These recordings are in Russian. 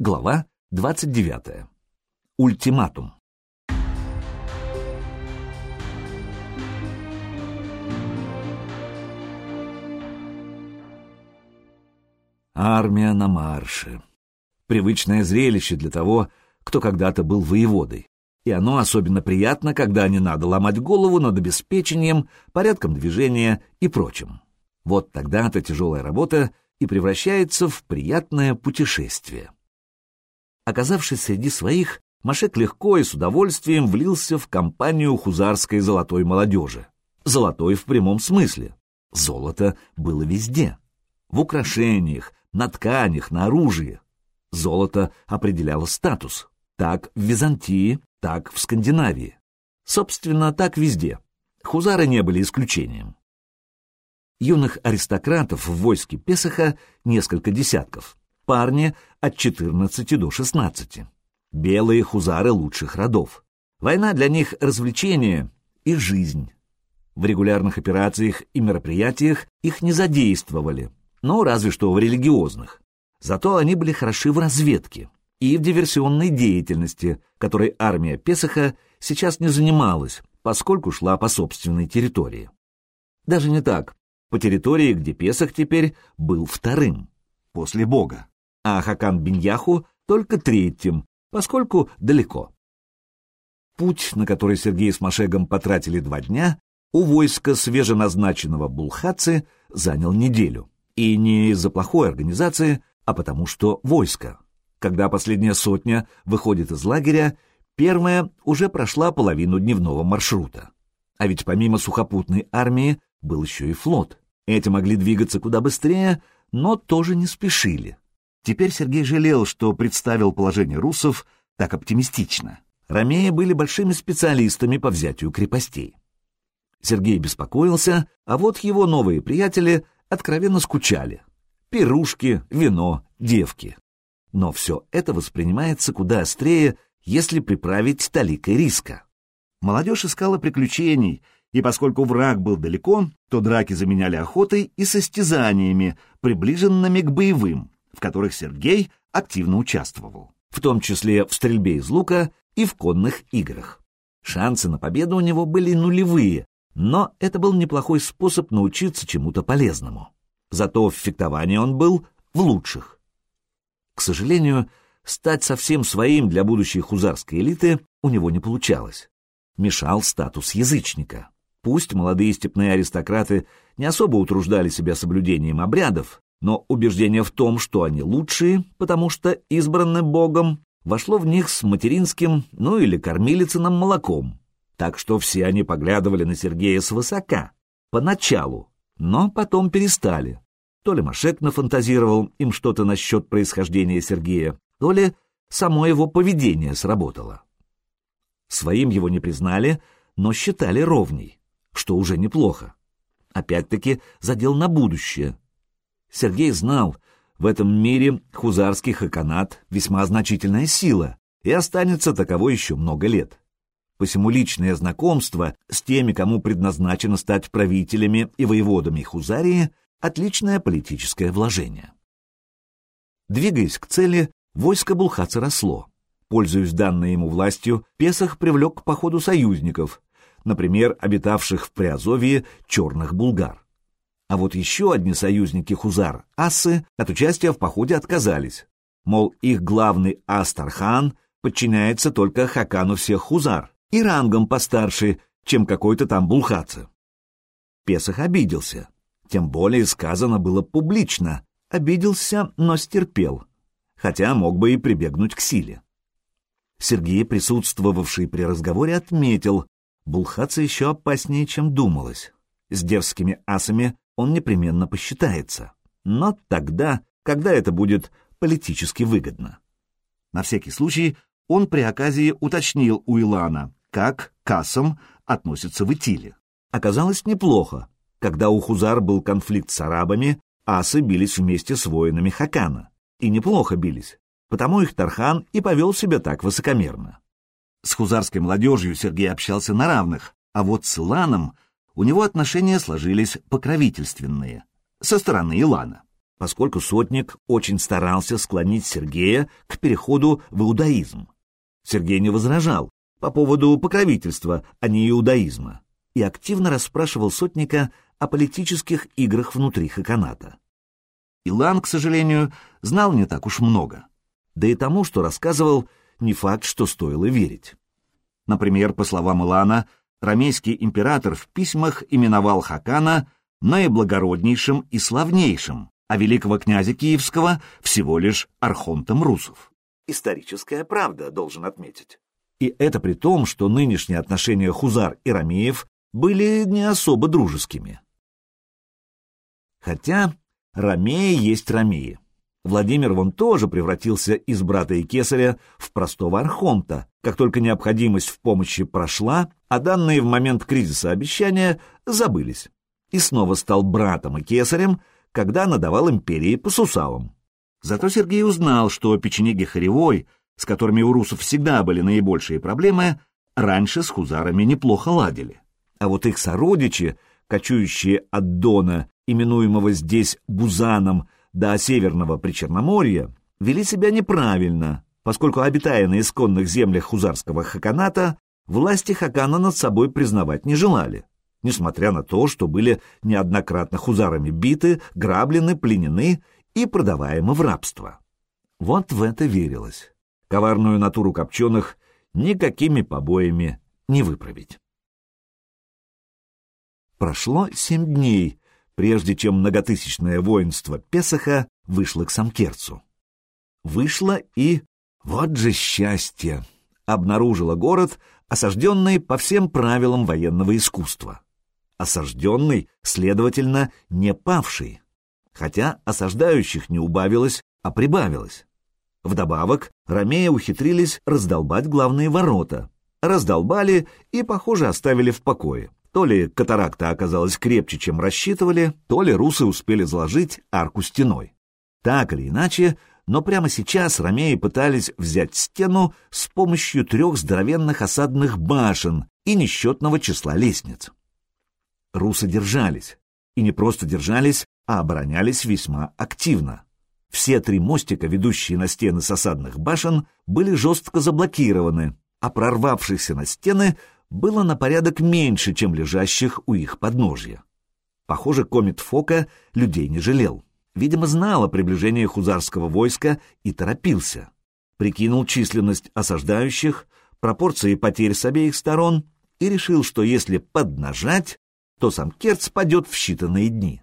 Глава 29. Ультиматум. Армия на марше. Привычное зрелище для того, кто когда-то был воеводой. И оно особенно приятно, когда не надо ломать голову над обеспечением, порядком движения и прочим. Вот тогда-то тяжелая работа и превращается в приятное путешествие. Оказавшись среди своих, Машек легко и с удовольствием влился в компанию хузарской золотой молодежи. Золотой в прямом смысле. Золото было везде. В украшениях, на тканях, на оружии. Золото определяло статус. Так в Византии, так в Скандинавии. Собственно, так везде. Хузары не были исключением. Юных аристократов в войске Песоха несколько десятков. Парни от 14 до 16. Белые хузары лучших родов. Война для них — развлечение и жизнь. В регулярных операциях и мероприятиях их не задействовали, но разве что в религиозных. Зато они были хороши в разведке и в диверсионной деятельности, которой армия Песоха сейчас не занималась, поскольку шла по собственной территории. Даже не так по территории, где Песах теперь был вторым, после Бога, а Хакан Биньяху только третьим, поскольку далеко. Путь, на который Сергей с Машегом потратили два дня, у войска свеженазначенного Булхацы занял неделю. И не из-за плохой организации, а потому что войско. Когда последняя сотня выходит из лагеря, первая уже прошла половину дневного маршрута. А ведь помимо сухопутной армии был еще и флот. Эти могли двигаться куда быстрее, но тоже не спешили. Теперь Сергей жалел, что представил положение русов так оптимистично. Ромеи были большими специалистами по взятию крепостей. Сергей беспокоился, а вот его новые приятели откровенно скучали. Пирушки, вино, девки. Но все это воспринимается куда острее, если приправить таликой риска. Молодежь искала приключений — и поскольку враг был далеко, то драки заменяли охотой и состязаниями, приближенными к боевым, в которых Сергей активно участвовал, в том числе в стрельбе из лука и в конных играх. Шансы на победу у него были нулевые, но это был неплохой способ научиться чему-то полезному. Зато в фехтовании он был в лучших. К сожалению, стать совсем своим для будущей хузарской элиты у него не получалось. Мешал статус язычника. Пусть молодые степные аристократы не особо утруждали себя соблюдением обрядов, но убеждение в том, что они лучшие, потому что избраны Богом, вошло в них с материнским, ну или кормилицыным молоком. Так что все они поглядывали на Сергея свысока, поначалу, но потом перестали. То ли Машек нафантазировал им что-то насчет происхождения Сергея, то ли само его поведение сработало. Своим его не признали, но считали ровней что уже неплохо. Опять-таки задел на будущее. Сергей знал, в этом мире хузарский хаканат весьма значительная сила и останется таковой еще много лет. Посему личное знакомство с теми, кому предназначено стать правителями и воеводами Хузарии, отличное политическое вложение. Двигаясь к цели, войско Булхаца росло. Пользуясь данной ему властью, Песах привлек к походу союзников, например, обитавших в Приазовье черных булгар. А вот еще одни союзники хузар, асы, от участия в походе отказались. Мол, их главный Астархан подчиняется только хакану всех хузар и рангом постарше, чем какой-то там булхаце. Песах обиделся. Тем более сказано было публично. Обиделся, но стерпел. Хотя мог бы и прибегнуть к силе. Сергей, присутствовавший при разговоре, отметил, Булхаца еще опаснее, чем думалось. С дерзкими асами он непременно посчитается. Но тогда, когда это будет политически выгодно. На всякий случай он при оказии уточнил у Илана, как к асам относятся в Итиле. Оказалось неплохо. Когда у Хузар был конфликт с арабами, асы бились вместе с воинами Хакана. И неплохо бились, потому их Тархан и повел себя так высокомерно. С хузарской молодежью Сергей общался на равных, а вот с Иланом у него отношения сложились покровительственные, со стороны Илана. поскольку сотник очень старался склонить Сергея к переходу в иудаизм. Сергей не возражал по поводу покровительства, а не иудаизма, и активно расспрашивал сотника о политических играх внутри Хаканата. Илан, к сожалению, знал не так уж много. Да и тому, что рассказывал, не факт, что стоило верить. Например, по словам Илана, ромейский император в письмах именовал Хакана наиблагороднейшим и славнейшим, а великого князя Киевского всего лишь архонтом русов. Историческая правда, должен отметить. И это при том, что нынешние отношения Хузар и Ромеев были не особо дружескими. Хотя Ромеи есть Ромеи. Владимир вон тоже превратился из брата и кесаря в простого архонта, как только необходимость в помощи прошла, а данные в момент кризиса обещания забылись. И снова стал братом и кесарем, когда надавал империи по сусалам. Зато Сергей узнал, что печенеги Харевой, с которыми у русов всегда были наибольшие проблемы, раньше с хузарами неплохо ладили. А вот их сородичи, кочующие от Дона, именуемого здесь Бузаном, до Северного Причерноморья, вели себя неправильно, поскольку, обитая на исконных землях хузарского хаканата, власти хакана над собой признавать не желали несмотря на то, что были неоднократно хузарами биты, граблены, пленены и продаваемы в рабство. Вот в это верилось. Коварную натуру копченых никакими побоями не выправить. Прошло семь дней, прежде чем многотысячное воинство Песаха вышло к Самкерцу. Вышло и, вот же счастье, обнаружило город, осажденный по всем правилам военного искусства осажденный, следовательно, не павший, хотя осаждающих не убавилось, а прибавилось. Вдобавок, ромеи ухитрились раздолбать главные ворота, раздолбали и, похоже, оставили в покое. То ли катаракта оказалась крепче, чем рассчитывали, то ли русы успели заложить арку стеной. Так или иначе, но прямо сейчас ромеи пытались взять стену с помощью трех здоровенных осадных башен и несчетного числа лестниц русы держались. И не просто держались, а оборонялись весьма активно. Все три мостика, ведущие на стены с осадных башен, были жестко заблокированы, а прорвавшихся на стены было на порядок меньше, чем лежащих у их подножья. Похоже, комет Фока людей не жалел. Видимо, знал о приближении хузарского войска и торопился. Прикинул численность осаждающих, пропорции потерь с обеих сторон и решил, что если поднажать, то сам Керц падет в считанные дни.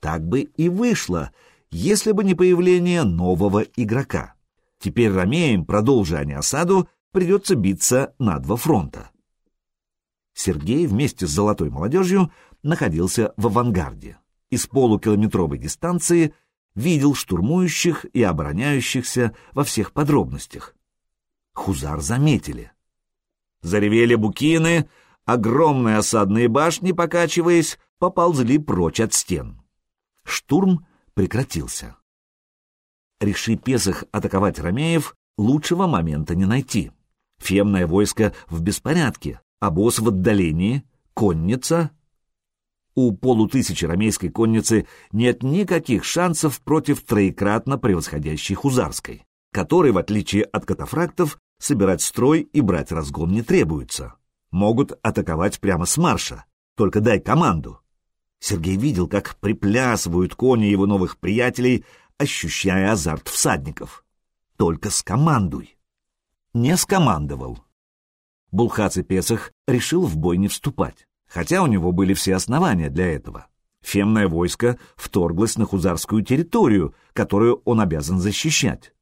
Так бы и вышло, если бы не появление нового игрока. Теперь ромеям, продолжая осаду, придется биться на два фронта. Сергей вместе с золотой молодежью находился в авангарде и с полукилометровой дистанции видел штурмующих и обороняющихся во всех подробностях. Хузар заметили. Заревели букины, Огромные осадные башни, покачиваясь, поползли прочь от стен. Штурм прекратился. Реши Песах атаковать ромеев, лучшего момента не найти. Фемное войско в беспорядке, обоз в отдалении, конница. У полутысячи ромейской конницы нет никаких шансов против троекратно превосходящей хузарской, которой, в отличие от катафрактов, собирать строй и брать разгон не требуется могут атаковать прямо с марша. Только дай команду. Сергей видел, как приплясывают кони его новых приятелей, ощущая азарт всадников. Только скомандуй. Не скомандовал. Булхац и Песах решил в бой не вступать, хотя у него были все основания для этого. Фемное войско вторглось на хузарскую территорию, которую он обязан защищать.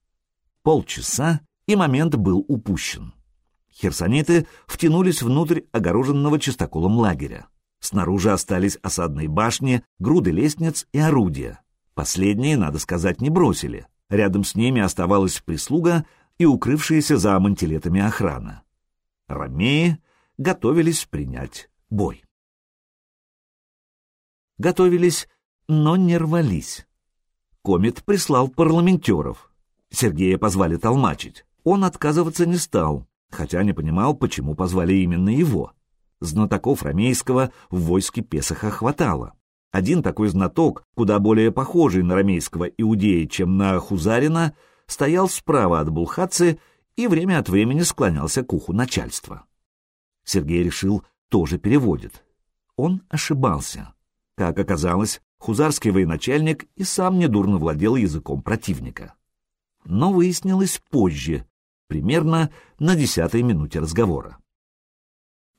Полчаса, и момент был упущен. Херсониты втянулись внутрь огороженного чистоколом лагеря. Снаружи остались осадные башни, груды лестниц и орудия. Последние, надо сказать, не бросили. Рядом с ними оставалась прислуга и укрывшаяся за мантилетами охрана. Ромеи готовились принять бой. Готовились, но не рвались. Комет прислал парламентеров. Сергея позвали толмачить. Он отказываться не стал, хотя не понимал, почему позвали именно его. Знатоков ромейского в войске Песоха хватало. Один такой знаток, куда более похожий на рамейского иудея, чем на Хузарина, стоял справа от Булхацы и время от времени склонялся к уху начальства. Сергей решил, тоже переводит. Он ошибался. Как оказалось, хузарский военачальник и сам недурно владел языком противника. Но выяснилось позже, примерно на десятой минуте разговора.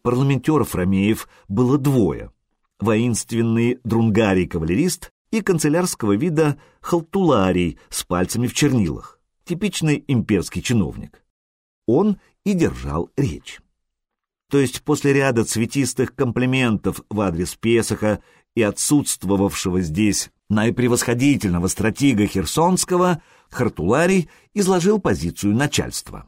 Парламентеров Ромеев было двое. Воинственный друнгарий-кавалерист и канцелярского вида халтуларий с пальцами в чернилах, типичный имперский чиновник. Он и держал речь. То есть после ряда цветистых комплиментов в адрес Песоха и отсутствовавшего здесь наипревосходительного стратега Херсонского, Хартуларий изложил позицию начальства.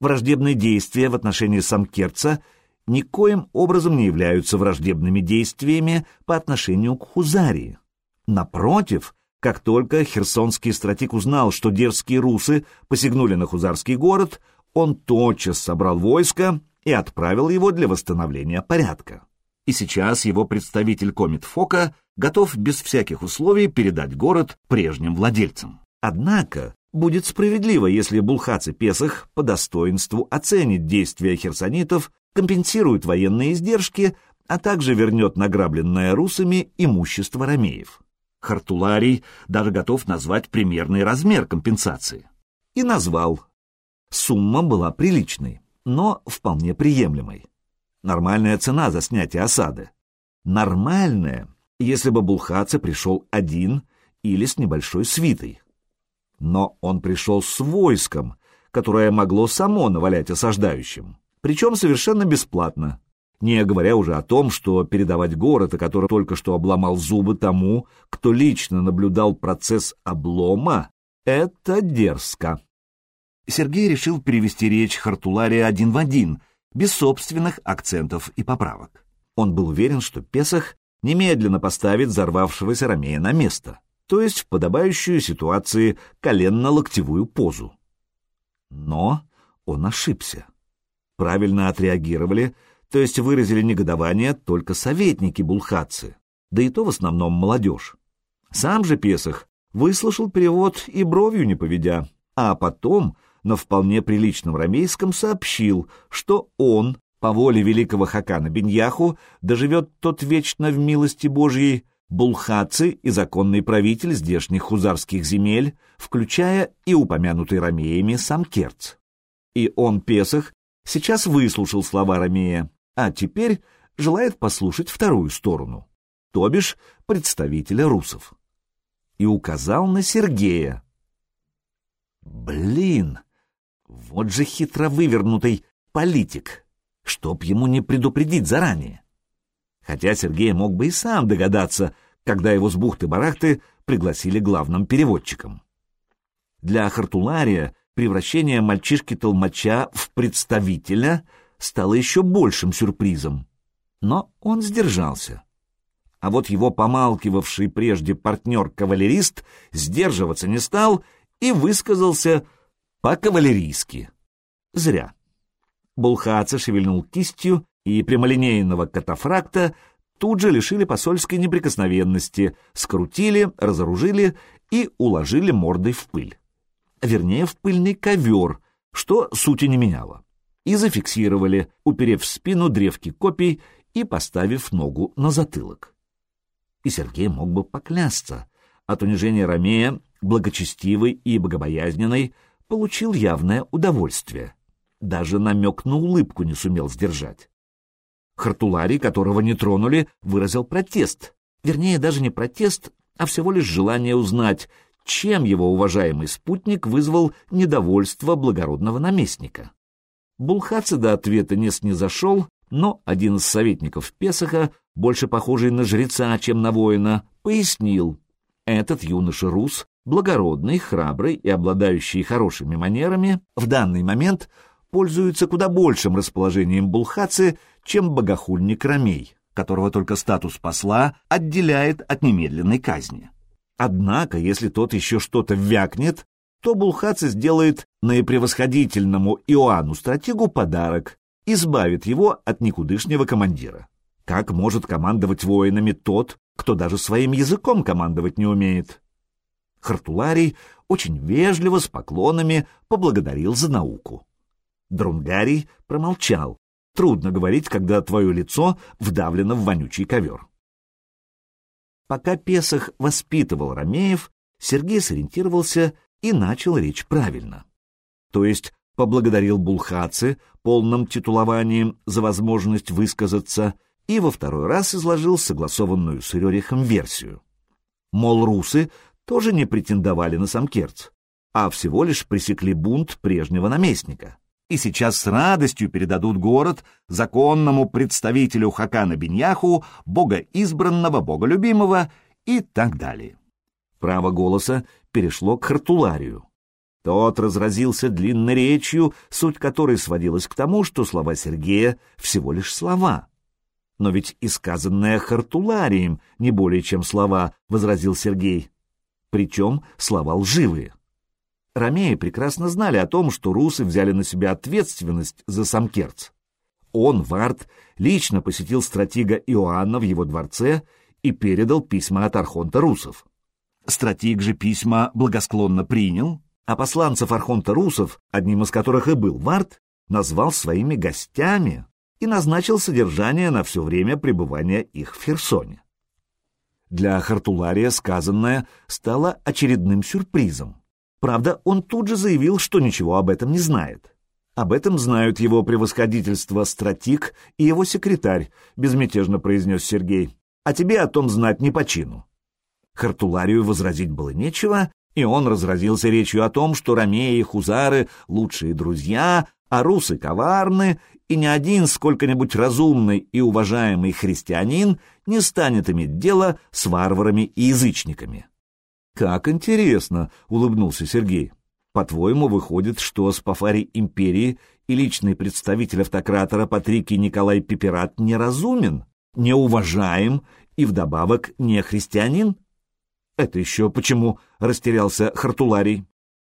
Враждебные действия в отношении Самкерца никоим образом не являются враждебными действиями по отношению к Хузарии. Напротив, как только херсонский стратег узнал, что дерзкие русы посягнули на Хузарский город, он тотчас собрал войско и отправил его для восстановления порядка. И сейчас его представитель Комит Фока готов без всяких условий передать город прежним владельцам. Однако будет справедливо, если Булхац и Песах по достоинству оценит действия херсонитов, компенсирует военные издержки, а также вернет награбленное русами имущество ромеев. Хартуларий даже готов назвать примерный размер компенсации. И назвал. Сумма была приличной, но вполне приемлемой. Нормальная цена за снятие осады. Нормальная, если бы Булхаце пришел один или с небольшой свитой. Но он пришел с войском, которое могло само навалять осаждающим, причем совершенно бесплатно, не говоря уже о том, что передавать город, о котором только что обломал зубы тому, кто лично наблюдал процесс облома, это дерзко. Сергей решил перевести речь Хартулария один в один, без собственных акцентов и поправок. Он был уверен, что Песах немедленно поставит взорвавшегося Ромея на место то есть в подобающую ситуации коленно-локтевую позу. Но он ошибся. Правильно отреагировали, то есть выразили негодование только советники булхатцы, да и то в основном молодежь. Сам же Песах выслушал перевод и бровью не поведя, а потом на вполне приличном рамейском сообщил, что он, по воле великого Хакана Беньяху, доживет тот вечно в милости Божьей, Булхацы и законный правитель здешних хузарских земель, включая и упомянутый Ромеями сам Керц. И он, Песах, сейчас выслушал слова Ромея, а теперь желает послушать вторую сторону, то бишь представителя русов. И указал на Сергея. Блин, вот же хитро вывернутый политик, чтоб ему не предупредить заранее хотя Сергей мог бы и сам догадаться, когда его с бухты-барахты пригласили главным переводчиком. Для Хартулария превращение мальчишки-толмача в представителя стало еще большим сюрпризом. Но он сдержался. А вот его помалкивавший прежде партнер-кавалерист сдерживаться не стал и высказался по-кавалерийски. Зря. Булхаца шевельнул кистью, и прямолинейного катафракта тут же лишили посольской неприкосновенности, скрутили, разоружили и уложили мордой в пыль. Вернее, в пыльный ковер, что сути не меняло. И зафиксировали, уперев в спину древки копий и поставив ногу на затылок. И Сергей мог бы поклясться. От унижения Ромея, благочестивый и богобоязненный, получил явное удовольствие. Даже намек на улыбку не сумел сдержать. Хартулари, которого не тронули, выразил протест. Вернее, даже не протест, а всего лишь желание узнать, чем его уважаемый спутник вызвал недовольство благородного наместника. Булхацы до ответа не снизошел, но один из советников Песоха, больше похожий на жреца, чем на воина, пояснил. Этот юноша рус, благородный, храбрый и обладающий хорошими манерами, в данный момент пользуется куда большим расположением Булхацы, чем богохульник Ромей, которого только статус посла отделяет от немедленной казни. Однако, если тот еще что-то вякнет, то Булхацы сделает наипревосходительному Иоанну-стратегу подарок, избавит его от никудышнего командира. Как может командовать воинами тот, кто даже своим языком командовать не умеет. Хартуларий очень вежливо, с поклонами, поблагодарил за науку. Друнгарий промолчал. Трудно говорить, когда твое лицо вдавлено в вонючий ковер. Пока Песах воспитывал Ромеев, Сергей сориентировался и начал речь правильно. То есть поблагодарил Булхацы полным титулованием за возможность высказаться и во второй раз изложил согласованную с Рерихом версию. Мол, русы тоже не претендовали на Самкерц, а всего лишь пресекли бунт прежнего наместника и сейчас с радостью передадут город законному представителю Хакана Беньяху, бога избранного, бога любимого и так далее. Право голоса перешло к Хартуларию. Тот разразился длинной речью, суть которой сводилась к тому, что слова Сергея всего лишь слова. Но ведь и сказанное Хартуларием не более чем слова, — возразил Сергей. Причем слова лживые. Ромеи прекрасно знали о том, что русы взяли на себя ответственность за Самкерц. Он, Вард, лично посетил стратега Иоанна в его дворце и передал письма от Архонта русов. Стратег же письма благосклонно принял, а посланцев Архонта русов, одним из которых и был Вард, назвал своими гостями и назначил содержание на все время пребывания их в Херсоне. Для Хартулария сказанное стало очередным сюрпризом. Правда, он тут же заявил, что ничего об этом не знает. Об этом знают его превосходительство стратик и его секретарь, безмятежно произнес Сергей. А тебе о том знать не по чину. Хартуларию возразить было нечего, и он разразился речью о том, что ромеи и хузары — лучшие друзья, а русы коварны, и ни один сколько-нибудь разумный и уважаемый христианин не станет иметь дело с варварами и язычниками. «Как интересно!» — улыбнулся Сергей. «По-твоему, выходит, что Спафарий империи и личный представитель автократора Патрикий Николай Пиперат неразумен, неуважаем и вдобавок не христианин?» «Это еще почему?» — растерялся Хартуларий.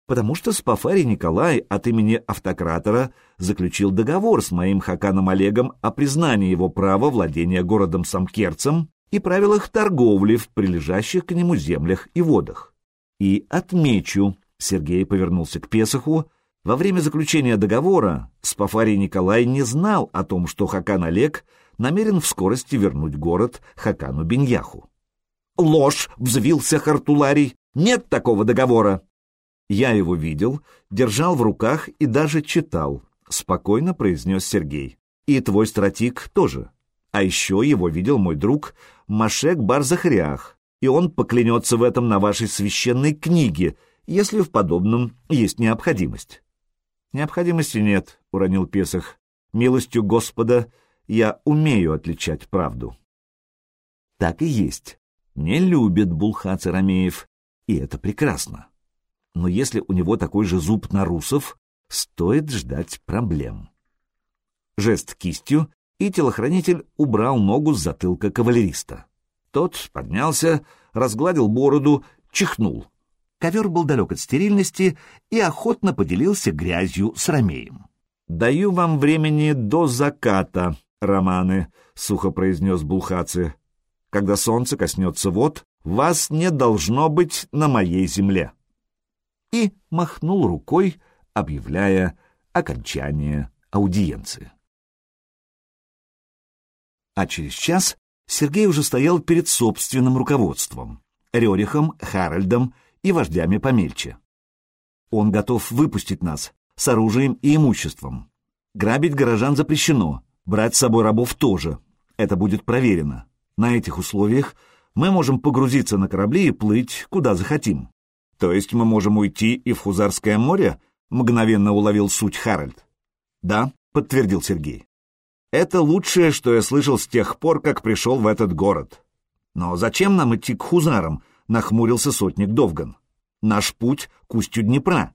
«Потому что Спафарий Николай от имени автократора заключил договор с моим Хаканом Олегом о признании его права владения городом Самкерцем и правилах торговли в прилежащих к нему землях и водах. И отмечу, Сергей повернулся к Песоху, во время заключения договора Спафарий Николай не знал о том, что Хакан Олег намерен в скорости вернуть город Хакану Беньяху. «Ложь!» — взвился Хартуларий. «Нет такого договора!» «Я его видел, держал в руках и даже читал», — спокойно произнес Сергей. «И твой стратик тоже. А еще его видел мой друг Машек Барзахрях, и он поклянется в этом на вашей священной книге, если в подобном есть необходимость. Необходимости нет, — уронил Песах. Милостью Господа я умею отличать правду. Так и есть. Не любит Булхац Рамеев, и это прекрасно. Но если у него такой же зуб на русов, стоит ждать проблем. Жест кистью, и телохранитель убрал ногу с затылка кавалериста. Тот поднялся, разгладил бороду, чихнул. Ковер был далек от стерильности и охотно поделился грязью с Ромеем. «Даю вам времени до заката, Романы», — сухо произнес Булхаци. «Когда солнце коснется вод, вас не должно быть на моей земле». И махнул рукой, объявляя окончание аудиенции. А через час Сергей уже стоял перед собственным руководством — Рерихом, Харальдом и вождями помельче. Он готов выпустить нас с оружием и имуществом. Грабить горожан запрещено, брать с собой рабов тоже. Это будет проверено. На этих условиях мы можем погрузиться на корабли и плыть, куда захотим. То есть мы можем уйти и в Хузарское море? Мгновенно уловил суть Харальд. Да, подтвердил Сергей. Это лучшее, что я слышал с тех пор, как пришел в этот город. Но зачем нам идти к хузарам? Нахмурился сотник Довган. Наш путь к устью Днепра.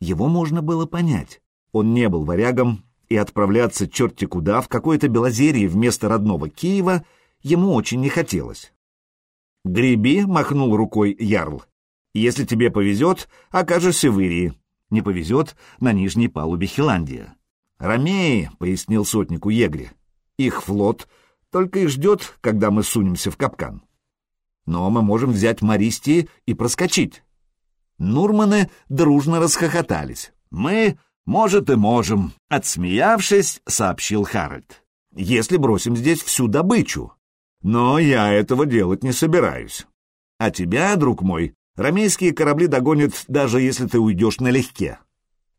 Его можно было понять. Он не был варягом, и отправляться черти куда в какое-то Белозерье вместо родного Киева ему очень не хотелось. «Греби», — махнул рукой Ярл. «Если тебе повезет, окажешься в Ирии. Не повезет — на нижней палубе Хиландия». «Ромеи», — пояснил сотнику Егре, — «их флот только и ждет, когда мы сунемся в капкан. но мы можем взять Мористи и проскочить. Нурманы дружно расхохотались. Мы, может, и можем, отсмеявшись, сообщил Харальд. Если бросим здесь всю добычу. Но я этого делать не собираюсь. А тебя, друг мой, ромейские корабли догонят, даже если ты уйдешь налегке.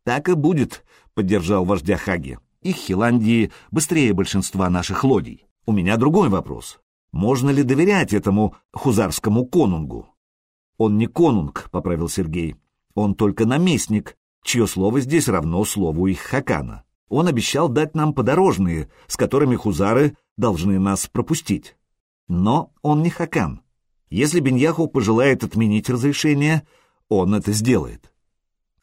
Так и будет, поддержал вождя Хаги. Их Хиландии быстрее большинства наших лодий. У меня другой вопрос. Можно ли доверять этому хузарскому конунгу? Он не конунг, поправил Сергей. Он только наместник, чье слово здесь равно слову их хакана. Он обещал дать нам подорожные, с которыми хузары должны нас пропустить. Но он не хакан. Если Беньяху пожелает отменить разрешение, он это сделает.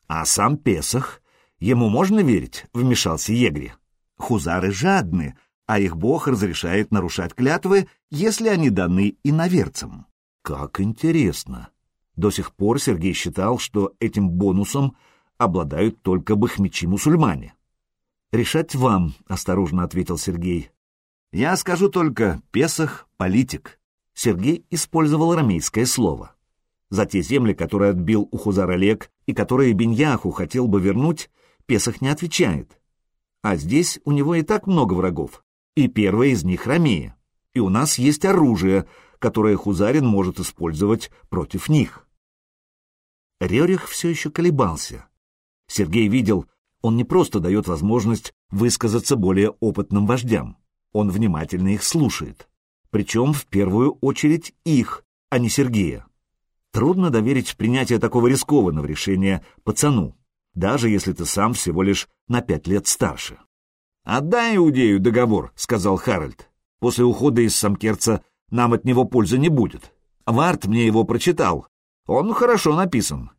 А сам Песах, ему можно верить, вмешался Егри. Хузары жадны, а их бог разрешает нарушать клятвы, если они даны иноверцам. Как интересно. До сих пор Сергей считал, что этим бонусом обладают только бахмичи-мусульмане. «Решать вам», — осторожно ответил Сергей. «Я скажу только, Песах — политик». Сергей использовал рамейское слово. За те земли, которые отбил у Хузар Олег и которые Беньяху хотел бы вернуть, Песах не отвечает. А здесь у него и так много врагов, и первая из них Ромея. И у нас есть оружие, которое Хузарин может использовать против них. Рерих все еще колебался. Сергей видел, он не просто дает возможность высказаться более опытным вождям, он внимательно их слушает. Причем в первую очередь их, а не Сергея. Трудно доверить принятие такого рискованного решения пацану, даже если ты сам всего лишь на пять лет старше. «Отдай Иудею договор», — сказал Харальд. «После ухода из Самкерца нам от него пользы не будет. Варт мне его прочитал. Он хорошо написан.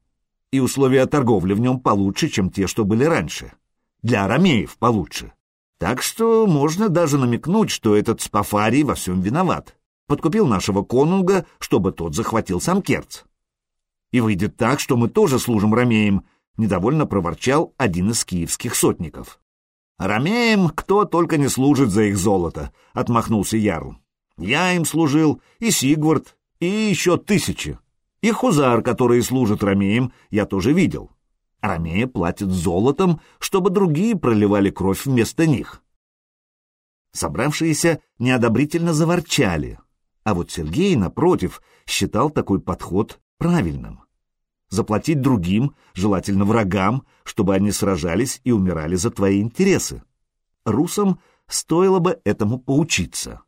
И условия торговли в нем получше, чем те, что были раньше. Для арамеев получше. Так что можно даже намекнуть, что этот Спафарий во всем виноват. Подкупил нашего конунга, чтобы тот захватил Самкерц. И выйдет так, что мы тоже служим ромеям, недовольно проворчал один из киевских сотников. «Ромеям кто только не служит за их золото», — отмахнулся Ярл. «Я им служил, и Сигвард, и еще тысячи. И Хузар, которые служат ромеям, я тоже видел. Ромеи платят золотом, чтобы другие проливали кровь вместо них». Собравшиеся неодобрительно заворчали, а вот Сергей, напротив, считал такой подход правильным заплатить другим, желательно врагам, чтобы они сражались и умирали за твои интересы. Русам стоило бы этому поучиться.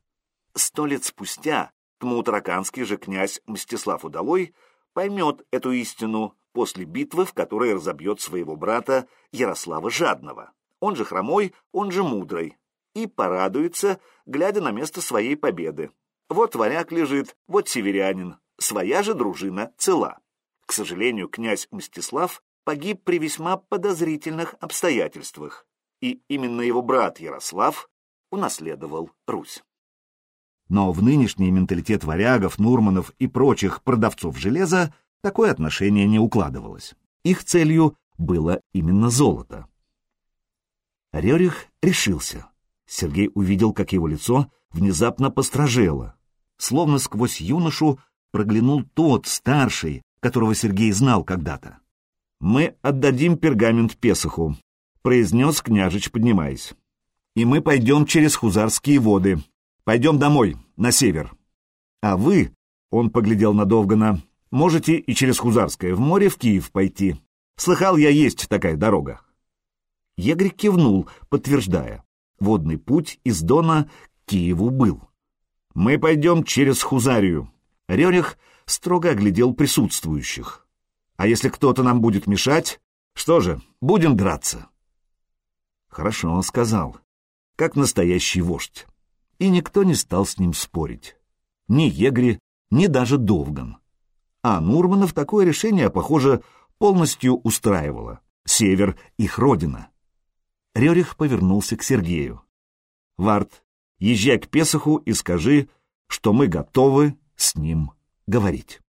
Сто лет спустя тмутараканский же князь Мстислав Удалой поймет эту истину после битвы, в которой разобьет своего брата Ярослава Жадного, он же хромой, он же мудрый, и порадуется, глядя на место своей победы. Вот варяг лежит, вот северянин, своя же дружина цела. К сожалению, князь Мстислав погиб при весьма подозрительных обстоятельствах, и именно его брат Ярослав унаследовал Русь. Но в нынешний менталитет варягов, нурманов и прочих продавцов железа такое отношение не укладывалось. Их целью было именно золото. Рерих решился. Сергей увидел, как его лицо внезапно постражело. Словно сквозь юношу проглянул тот, старший, которого Сергей знал когда-то. «Мы отдадим пергамент Песоху», — произнес княжич, поднимаясь. «И мы пойдем через Хузарские воды. Пойдем домой, на север. А вы, — он поглядел на Довгана, — можете и через Хузарское в море в Киев пойти. Слыхал я, есть такая дорога». Егрь кивнул, подтверждая. Водный путь из Дона к Киеву был. «Мы пойдем через Хузарию». Рерих строго оглядел присутствующих. «А если кто-то нам будет мешать, что же, будем драться?» «Хорошо», — он сказал, как настоящий вождь. И никто не стал с ним спорить. Ни Егри, ни даже Довган. А Нурманов такое решение, похоже, полностью устраивало. Север — их родина. Рерих повернулся к Сергею. «Варт, езжай к Песоху и скажи, что мы готовы с ним говорить.